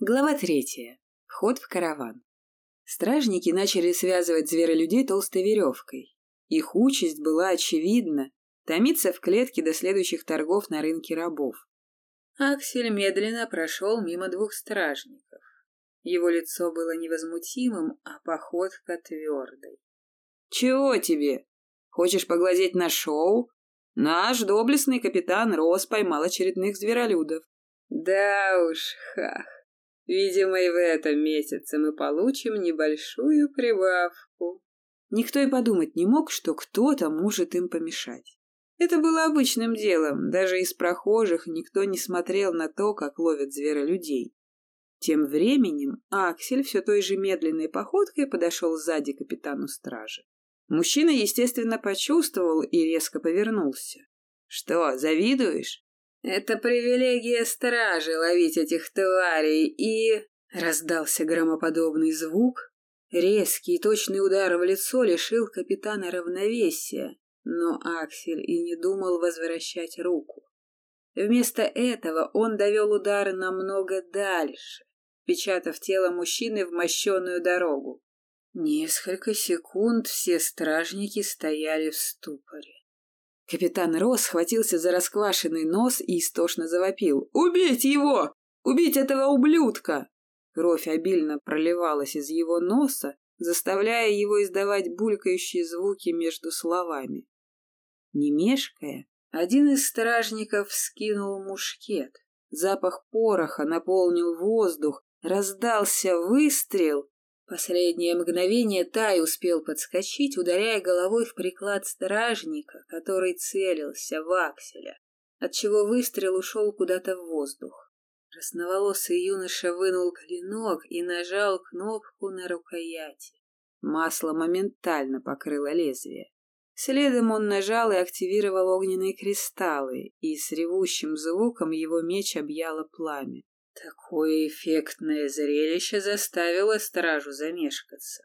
Глава третья. Вход в караван. Стражники начали связывать зверолюдей толстой веревкой. Их участь была очевидна – томиться в клетке до следующих торгов на рынке рабов. Аксель медленно прошел мимо двух стражников. Его лицо было невозмутимым, а походка твердой. «Чего тебе? Хочешь поглазеть на шоу? Наш доблестный капитан Рос поймал очередных зверолюдов». «Да уж, хах. Видимо, и в этом месяце мы получим небольшую прибавку». Никто и подумать не мог, что кто-то может им помешать. Это было обычным делом, даже из прохожих никто не смотрел на то, как ловят зверолюдей. Тем временем Аксель все той же медленной походкой подошел сзади капитану стражи. Мужчина, естественно, почувствовал и резко повернулся. «Что, завидуешь?» «Это привилегия стражи ловить этих тварей и...» Раздался громоподобный звук. Резкий и точный удар в лицо лишил капитана равновесия, но Аксель и не думал возвращать руку. Вместо этого он довел удар намного дальше, впечатав тело мужчины в мощенную дорогу. Несколько секунд все стражники стояли в ступоре. Капитан Росс схватился за расквашенный нос и истошно завопил. «Убить его! Убить этого ублюдка!» Кровь обильно проливалась из его носа, заставляя его издавать булькающие звуки между словами. Не мешкая, один из стражников скинул мушкет. Запах пороха наполнил воздух, раздался выстрел. Последнее мгновение Тай успел подскочить, ударяя головой в приклад стражника, который целился в акселя, отчего выстрел ушел куда-то в воздух. Красноволосый юноша вынул клинок и нажал кнопку на рукояти. Масло моментально покрыло лезвие. Следом он нажал и активировал огненные кристаллы, и с ревущим звуком его меч объяло пламя. Такое эффектное зрелище заставило стражу замешкаться.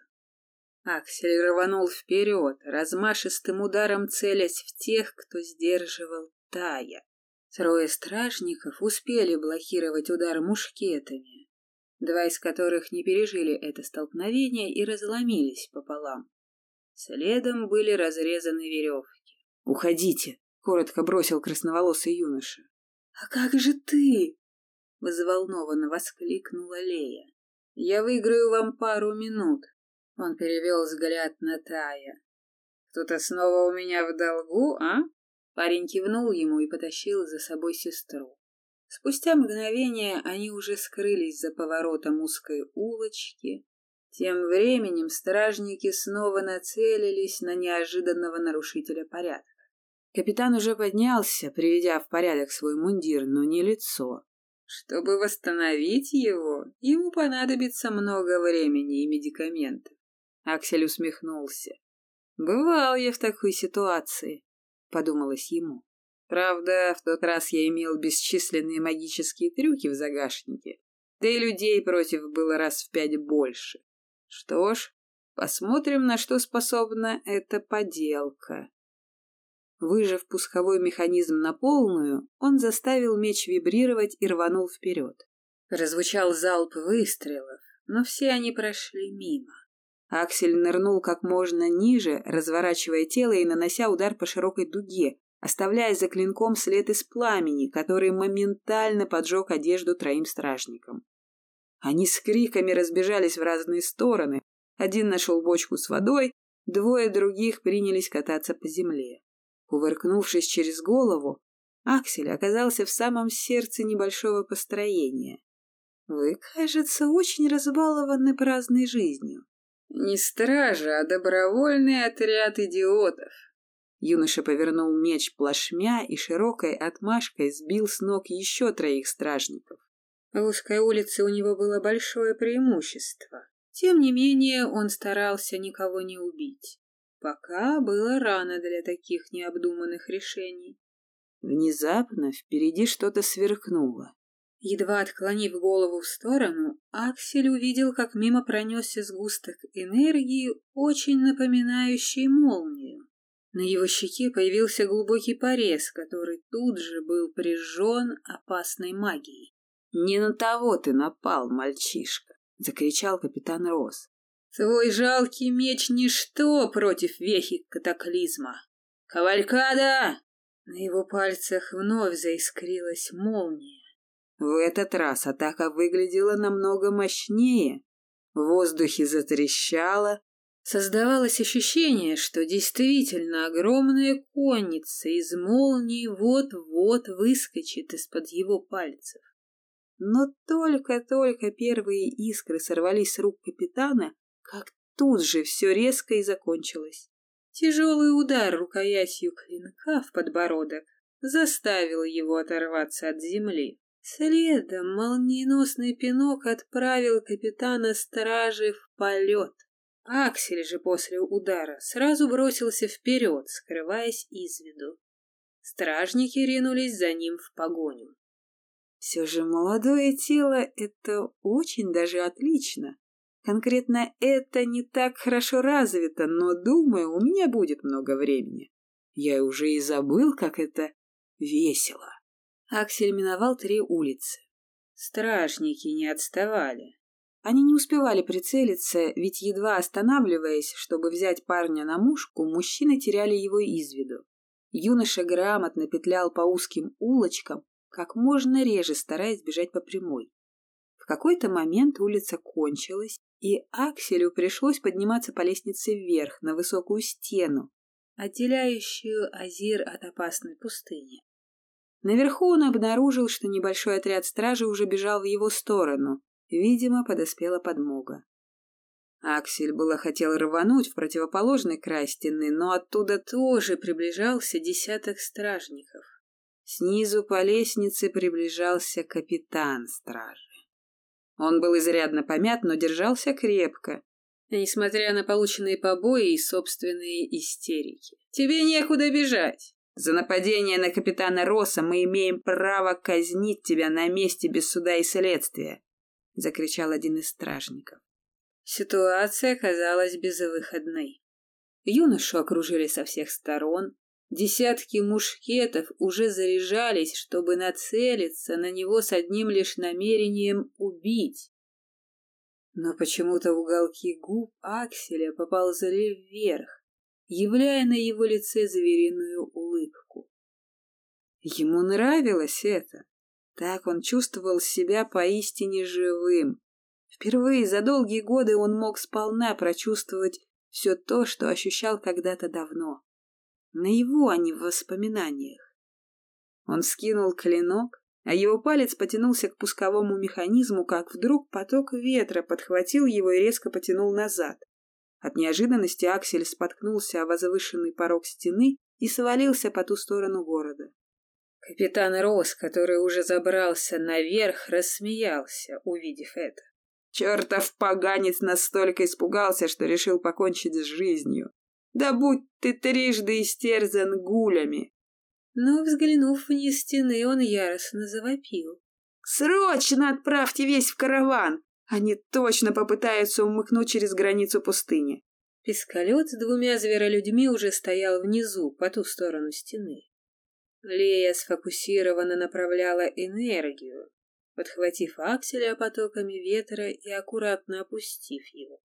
Аксель рванул вперед, размашистым ударом целясь в тех, кто сдерживал Тая. Трое стражников успели блокировать удар мушкетами, два из которых не пережили это столкновение и разломились пополам. Следом были разрезаны веревки. «Уходите!» — коротко бросил красноволосый юноша. «А как же ты?» — взволнованно воскликнула Лея. «Я выиграю вам пару минут». Он перевел взгляд на Тая. «Кто-то снова у меня в долгу, а?» Парень кивнул ему и потащил за собой сестру. Спустя мгновение они уже скрылись за поворотом узкой улочки, тем временем стражники снова нацелились на неожиданного нарушителя порядка. Капитан уже поднялся, приведя в порядок свой мундир, но не лицо. Чтобы восстановить его, ему понадобится много времени и медикаментов. Аксель усмехнулся. «Бывал я в такой ситуации», — подумалось ему. Правда, в тот раз я имел бесчисленные магические трюки в загашнике, да и людей против было раз в пять больше. Что ж, посмотрим, на что способна эта поделка. Выжав пусковой механизм на полную, он заставил меч вибрировать и рванул вперед. Прозвучал залп выстрелов, но все они прошли мимо. Аксель нырнул как можно ниже, разворачивая тело и нанося удар по широкой дуге, оставляя за клинком след из пламени, который моментально поджег одежду троим стражникам. Они с криками разбежались в разные стороны. Один нашел бочку с водой, двое других принялись кататься по земле. Кувыркнувшись через голову, Аксель оказался в самом сердце небольшого построения. «Вы, кажется, очень разбалованы праздной жизнью». «Не стража, а добровольный отряд идиотов». Юноша повернул меч плашмя и широкой отмашкой сбил с ног еще троих стражников. В узкой улице у него было большое преимущество. Тем не менее, он старался никого не убить. Пока было рано для таких необдуманных решений. Внезапно впереди что-то сверкнуло. Едва отклонив голову в сторону, Аксель увидел, как мимо пронесся сгусток энергии, очень напоминающий молнию. На его щеке появился глубокий порез, который тут же был прижжен опасной магией. Не на того ты напал, мальчишка, закричал капитан Рос. Твой жалкий меч ничто против вехи катаклизма. Кавалькада! На его пальцах вновь заискрилась молния. В этот раз атака выглядела намного мощнее. В воздухе затрещало. Создавалось ощущение, что действительно огромная конница из молнии вот-вот выскочит из-под его пальцев. Но только-только первые искры сорвались с рук капитана, как тут же все резко и закончилось. Тяжелый удар рукоятью клинка в подбородок заставил его оторваться от земли. Следом молниеносный пинок отправил капитана стражи в полет. Аксель же после удара сразу бросился вперед, скрываясь из виду. Стражники ринулись за ним в погоню. Все же молодое тело — это очень даже отлично. Конкретно это не так хорошо развито, но, думаю, у меня будет много времени. Я уже и забыл, как это весело. Аксель миновал три улицы. Стражники не отставали. Они не успевали прицелиться, ведь едва останавливаясь, чтобы взять парня на мушку, мужчины теряли его из виду. Юноша грамотно петлял по узким улочкам, как можно реже стараясь бежать по прямой. В какой-то момент улица кончилась, и Акселю пришлось подниматься по лестнице вверх, на высокую стену, отделяющую Азир от опасной пустыни. Наверху он обнаружил, что небольшой отряд стражи уже бежал в его сторону. Видимо, подоспела подмога. Аксель было хотел рвануть в противоположный край стены, но оттуда тоже приближался десяток стражников. Снизу по лестнице приближался капитан стражи. Он был изрядно помят, но держался крепко, несмотря на полученные побои и собственные истерики. «Тебе некуда бежать!» За нападение на капитана Росса мы имеем право казнить тебя на месте без суда и следствия, — закричал один из стражников. Ситуация казалась безвыходной. Юношу окружили со всех сторон, десятки мушкетов уже заряжались, чтобы нацелиться на него с одним лишь намерением убить. Но почему-то уголки губ Акселя поползли вверх, являя на его лице звериную улыбку. Ему нравилось это. Так он чувствовал себя поистине живым. Впервые за долгие годы он мог сполна прочувствовать все то, что ощущал когда-то давно. На его, а не в воспоминаниях. Он скинул клинок, а его палец потянулся к пусковому механизму, как вдруг поток ветра подхватил его и резко потянул назад. От неожиданности Аксель споткнулся о возвышенный порог стены и свалился по ту сторону города. Капитан Рос, который уже забрался наверх, рассмеялся, увидев это. Чертов поганец настолько испугался, что решил покончить с жизнью. Да будь ты трижды истерзан гулями. Но, взглянув вниз стены, он яростно завопил. «Срочно отправьте весь в караван! Они точно попытаются умыкнуть через границу пустыни. Пескалет с двумя зверолюдьми уже стоял внизу, по ту сторону стены. Лея сфокусированно направляла энергию, подхватив Акселя потоками ветра и аккуратно опустив его.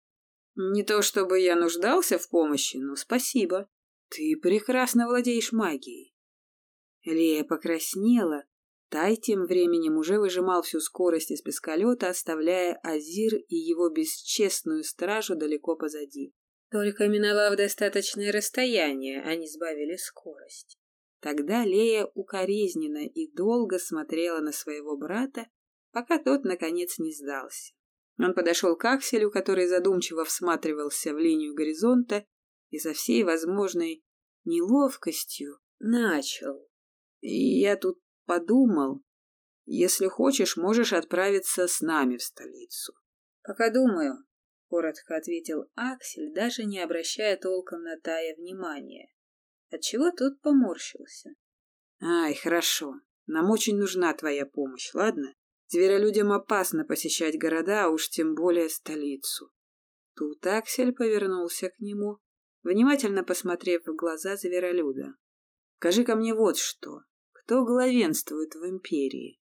«Не то чтобы я нуждался в помощи, но спасибо. Ты прекрасно владеешь магией». Лея покраснела, Тай тем временем уже выжимал всю скорость из пескалета, оставляя Азир и его бесчестную стражу далеко позади. Только миновав достаточное расстояние, они сбавили скорость. Тогда Лея укоризненно и долго смотрела на своего брата, пока тот, наконец, не сдался. Он подошел к Акселю, который задумчиво всматривался в линию горизонта и со всей возможной неловкостью начал. «Я тут подумал, если хочешь, можешь отправиться с нами в столицу. Пока думаю, коротко ответил Аксель, даже не обращая толком на Тая внимания. Отчего тот поморщился. Ай, хорошо. Нам очень нужна твоя помощь, ладно? Зверолюдям опасно посещать города, а уж тем более столицу. Тут Аксель повернулся к нему, внимательно посмотрев в глаза зверолюда. Скажи ко мне вот что кто главенствует в империи.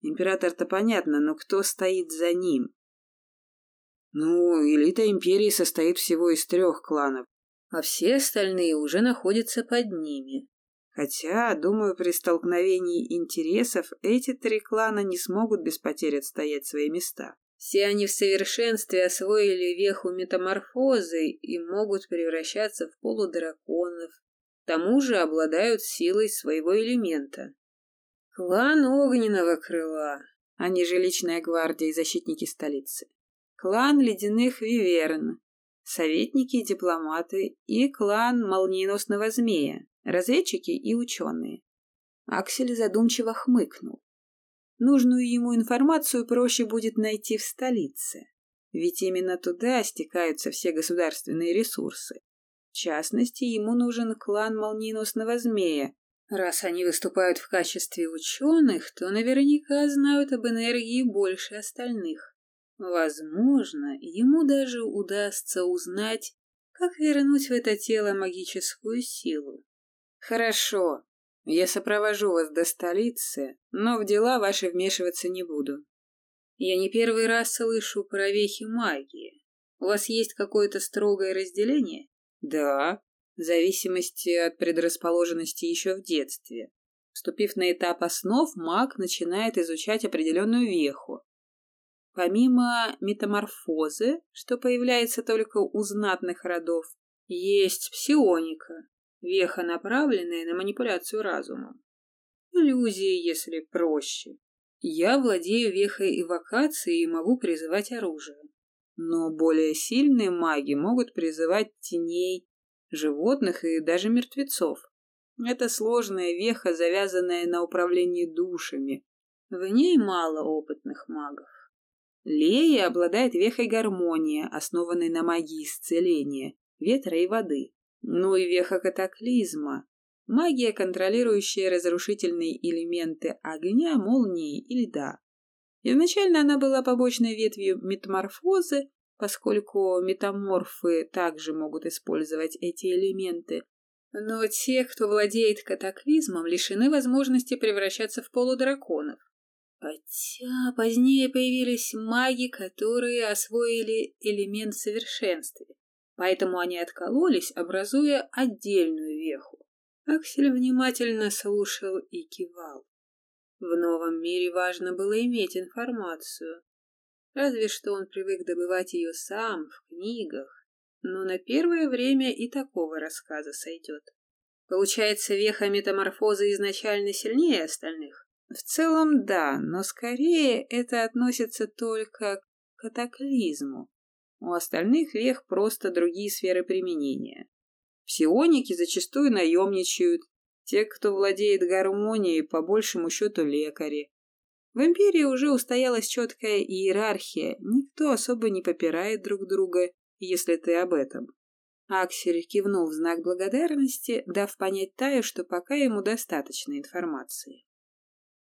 Император-то понятно, но кто стоит за ним? Ну, элита империи состоит всего из трех кланов, а все остальные уже находятся под ними. Хотя, думаю, при столкновении интересов эти три клана не смогут без потерь отстоять свои места. Все они в совершенстве освоили веху метаморфозы и могут превращаться в полудраконов. К тому же обладают силой своего элемента. Клан огненного крыла. Они же личная гвардия и защитники столицы. Клан ледяных виверн. Советники и дипломаты. И клан молниеносного змея. Разведчики и ученые. Аксель задумчиво хмыкнул. Нужную ему информацию проще будет найти в столице, ведь именно туда стекаются все государственные ресурсы. В частности, ему нужен клан молниеносного змея. Раз они выступают в качестве ученых, то наверняка знают об энергии больше остальных. Возможно, ему даже удастся узнать, как вернуть в это тело магическую силу. Хорошо, я сопровожу вас до столицы, но в дела ваши вмешиваться не буду. Я не первый раз слышу про вехи магии. У вас есть какое-то строгое разделение? Да, в зависимости от предрасположенности еще в детстве. Вступив на этап основ, маг начинает изучать определенную веху. Помимо метаморфозы, что появляется только у знатных родов, есть псионика, Веха, направленная на манипуляцию разумом. Иллюзии, если проще. Я владею вехой эвокации и могу призывать оружие. Но более сильные маги могут призывать теней, животных и даже мертвецов. Это сложная веха, завязанная на управлении душами. В ней мало опытных магов. Лея обладает вехой гармонии, основанной на магии исцеления, ветра и воды. Ну и веха катаклизма. Магия, контролирующая разрушительные элементы огня, молнии и льда. Изначально она была побочной ветвью метаморфозы, поскольку метаморфы также могут использовать эти элементы. Но те, кто владеет катаклизмом, лишены возможности превращаться в полудраконов. Хотя позднее появились маги, которые освоили элемент в совершенстве поэтому они откололись, образуя отдельную веху. Аксель внимательно слушал и кивал. В новом мире важно было иметь информацию. Разве что он привык добывать ее сам, в книгах. Но на первое время и такого рассказа сойдет. Получается, веха метаморфозы изначально сильнее остальных? В целом, да, но скорее это относится только к катаклизму. У остальных вех просто другие сферы применения. Псионики зачастую наемничают, те, кто владеет гармонией, по большему счету лекари. В империи уже устоялась четкая иерархия, никто особо не попирает друг друга, если ты об этом. Аксель кивнул в знак благодарности, дав понять Таю, что пока ему достаточно информации.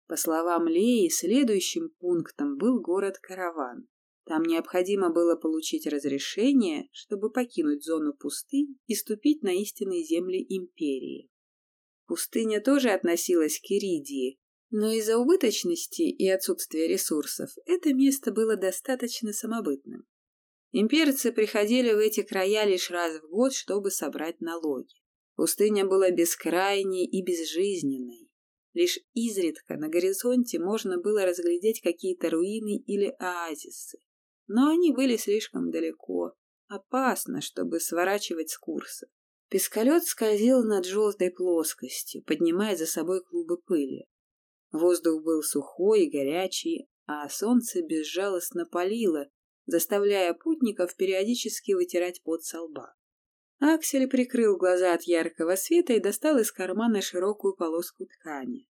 По словам Леи, следующим пунктом был город Караван. Там необходимо было получить разрешение, чтобы покинуть зону пустынь и ступить на истинные земли империи. Пустыня тоже относилась к Иридии, но из-за убыточности и отсутствия ресурсов это место было достаточно самобытным. Имперцы приходили в эти края лишь раз в год, чтобы собрать налоги. Пустыня была бескрайней и безжизненной. Лишь изредка на горизонте можно было разглядеть какие-то руины или оазисы но они были слишком далеко. Опасно, чтобы сворачивать с курса. Пескалет скользил над желтой плоскостью, поднимая за собой клубы пыли. Воздух был сухой и горячий, а солнце безжалостно палило, заставляя путников периодически вытирать пот со лба. Аксель прикрыл глаза от яркого света и достал из кармана широкую полоску ткани.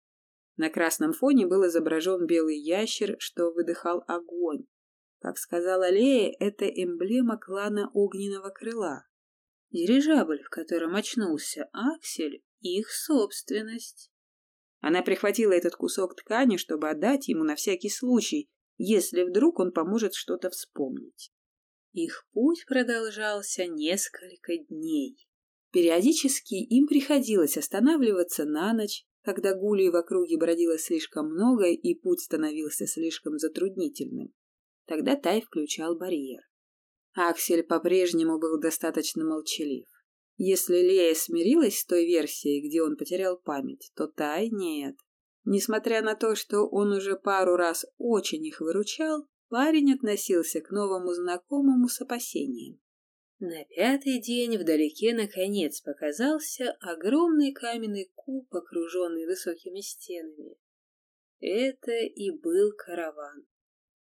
На красном фоне был изображен белый ящер, что выдыхал огонь, как сказала Лея, это эмблема клана Огненного Крыла. Дирижабль, в котором очнулся Аксель, их собственность. Она прихватила этот кусок ткани, чтобы отдать ему на всякий случай, если вдруг он поможет что-то вспомнить. Их путь продолжался несколько дней. Периодически им приходилось останавливаться на ночь, когда гулей в округе бродило слишком много и путь становился слишком затруднительным. Тогда Тай включал барьер. Аксель по-прежнему был достаточно молчалив. Если Лея смирилась с той версией, где он потерял память, то Тай нет. Несмотря на то, что он уже пару раз очень их выручал, парень относился к новому знакомому с опасением. На пятый день вдалеке наконец показался огромный каменный куб, окруженный высокими стенами. Это и был караван.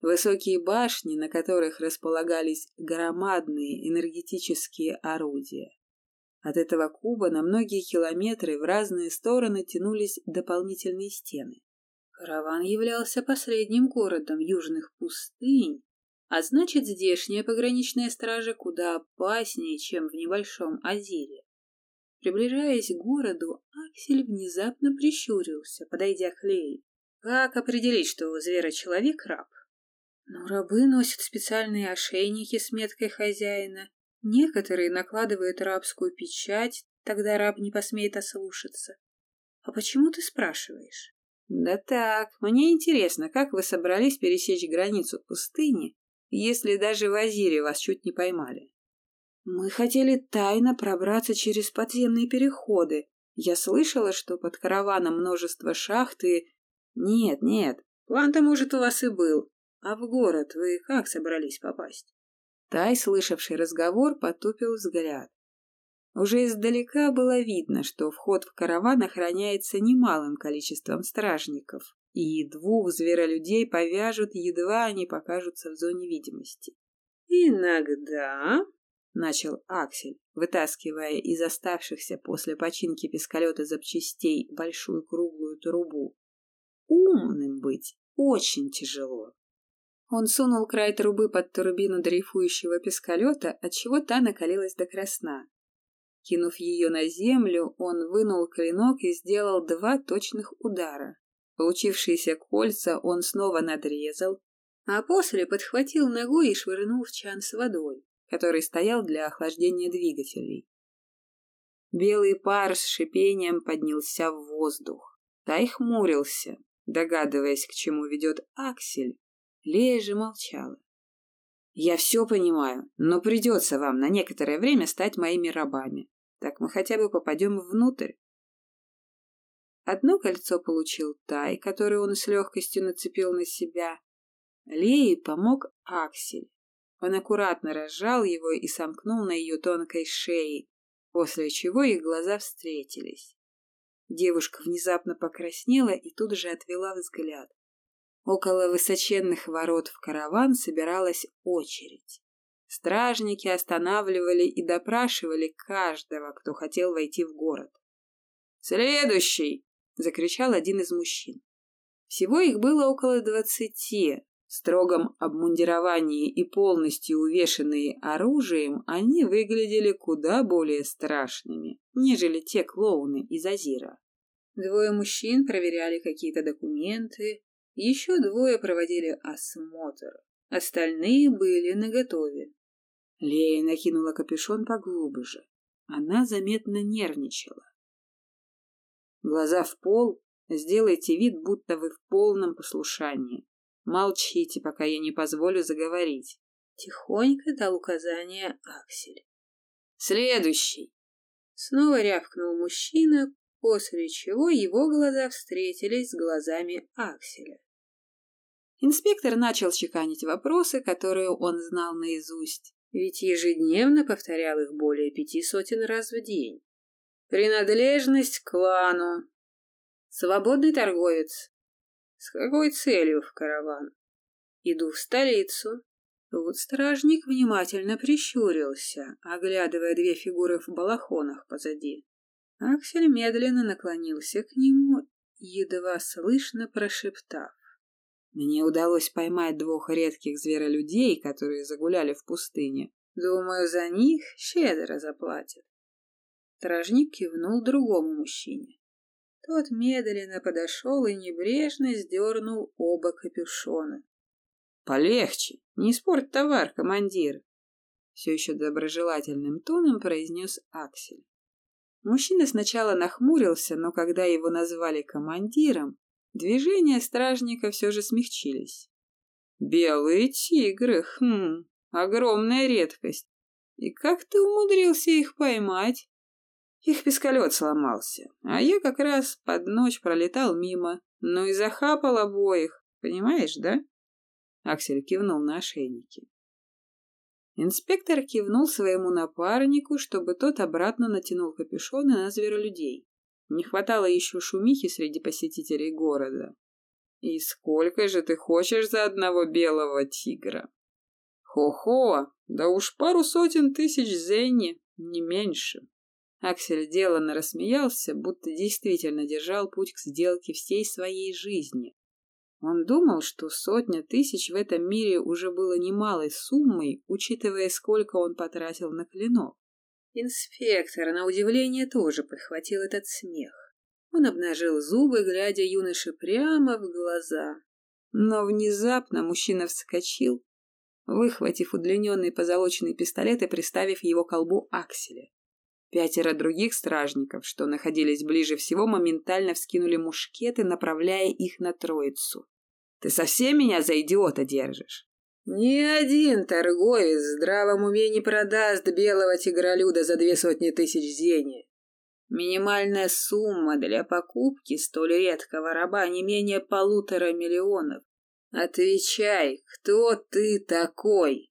Высокие башни, на которых располагались громадные энергетические орудия. От этого куба на многие километры в разные стороны тянулись дополнительные стены. Караван являлся последним городом южных пустынь, а значит, здешняя пограничная стража куда опаснее, чем в небольшом Азире. Приближаясь к городу, Аксель внезапно прищурился, подойдя к Лее. Как определить, что у зверя человек раб? Но рабы носят специальные ошейники с меткой хозяина. Некоторые накладывают рабскую печать, тогда раб не посмеет ослушаться. А почему ты спрашиваешь? Да так, мне интересно, как вы собрались пересечь границу пустыни, если даже в Азире вас чуть не поймали? Мы хотели тайно пробраться через подземные переходы. Я слышала, что под караваном множество шахт и... Нет, нет, план-то, может, у вас и был, а в город вы как собрались попасть? Тай, слышавший разговор, потупил взгляд. Уже издалека было видно, что вход в караван охраняется немалым количеством стражников, и двух зверолюдей повяжут, едва они покажутся в зоне видимости. «Иногда», — начал Аксель, вытаскивая из оставшихся после починки пескалета запчастей большую круглую трубу, «умным быть очень тяжело. Он сунул край трубы под турбину дрейфующего пескалета, отчего та накалилась до красна. Кинув ее на землю, он вынул клинок и сделал два точных удара. Получившиеся кольца он снова надрезал, а после подхватил ногой и швырнул в чан с водой, который стоял для охлаждения двигателей. Белый пар с шипением поднялся в воздух. Тай хмурился, догадываясь, к чему ведет Аксель, Лея же молчала. «Я все понимаю, но придется вам на некоторое время стать моими рабами. Так мы хотя бы попадем внутрь». Одно кольцо получил Тай, которое он с легкостью нацепил на себя. Лее помог Аксель. Он аккуратно разжал его и сомкнул на ее тонкой шее, после чего их глаза встретились. Девушка внезапно покраснела и тут же отвела взгляд. Около высоченных ворот в караван собиралась очередь. Стражники останавливали и допрашивали каждого, кто хотел войти в город. «Следующий!» — закричал один из мужчин. Всего их было около двадцати. В строгом обмундировании и полностью увешанные оружием, они выглядели куда более страшными, нежели те клоуны из Азира. Двое мужчин проверяли какие-то документы, еще двое проводили осмотр, остальные были наготове. Лея накинула капюшон поглубже. Она заметно нервничала. Глаза в пол, сделайте вид, будто вы в полном послушании. Молчите, пока я не позволю заговорить. Тихонько дал указание Аксель. Следующий. Снова рявкнул мужчина, после чего его глаза встретились с глазами Акселя. Инспектор начал чеканить вопросы, которые он знал наизусть, ведь ежедневно повторял их более пяти сотен раз в день. Принадлежность к клану. Свободный торговец. С какой целью в караван? Иду в столицу. Тут стражник внимательно прищурился, оглядывая две фигуры в балахонах позади. Аксель медленно наклонился к нему, едва слышно прошептав. Мне удалось поймать двух редких зверолюдей, которые загуляли в пустыне. Думаю, за них щедро заплатят. Стражник кивнул другому мужчине. Тот медленно подошел и небрежно сдернул оба капюшона. — Полегче, не испорть товар, командир! — все еще доброжелательным тоном произнес Аксель. Мужчина сначала нахмурился, но когда его назвали командиром, движения стражника все же смягчились. «Белые тигры, хм, огромная редкость. И как ты умудрился их поймать?» Их пескалет сломался, а я как раз под ночь пролетал мимо, ну и захапал обоих, понимаешь, да? Аксель кивнул на ошейники. Инспектор кивнул своему напарнику, чтобы тот обратно натянул капюшоны на зверолюдей. Не хватало еще шумихи среди посетителей города. «И сколько же ты хочешь за одного белого тигра?» «Хо-хо, да уж пару сотен тысяч зенни, не меньше». Аксель деланно рассмеялся, будто действительно держал путь к сделке всей своей жизни. Он думал, что сотня тысяч в этом мире уже было немалой суммой, учитывая, сколько он потратил на клинок. Инспектор, на удивление, тоже подхватил этот смех. Он обнажил зубы, глядя юноше прямо в глаза. Но внезапно мужчина вскочил, выхватив удлиненный позолоченный пистолет и приставив его к колбу Акселя. Пятеро других стражников, что находились ближе всего, моментально вскинули мушкеты, направляя их на троицу. «Ты совсем меня за идиота держишь?» «Ни один торговец в здравом уме не продаст белого тигролюда за две сотни тысяч зени. Минимальная сумма для покупки столь редкого раба не менее полутора миллионов. Отвечай, кто ты такой?»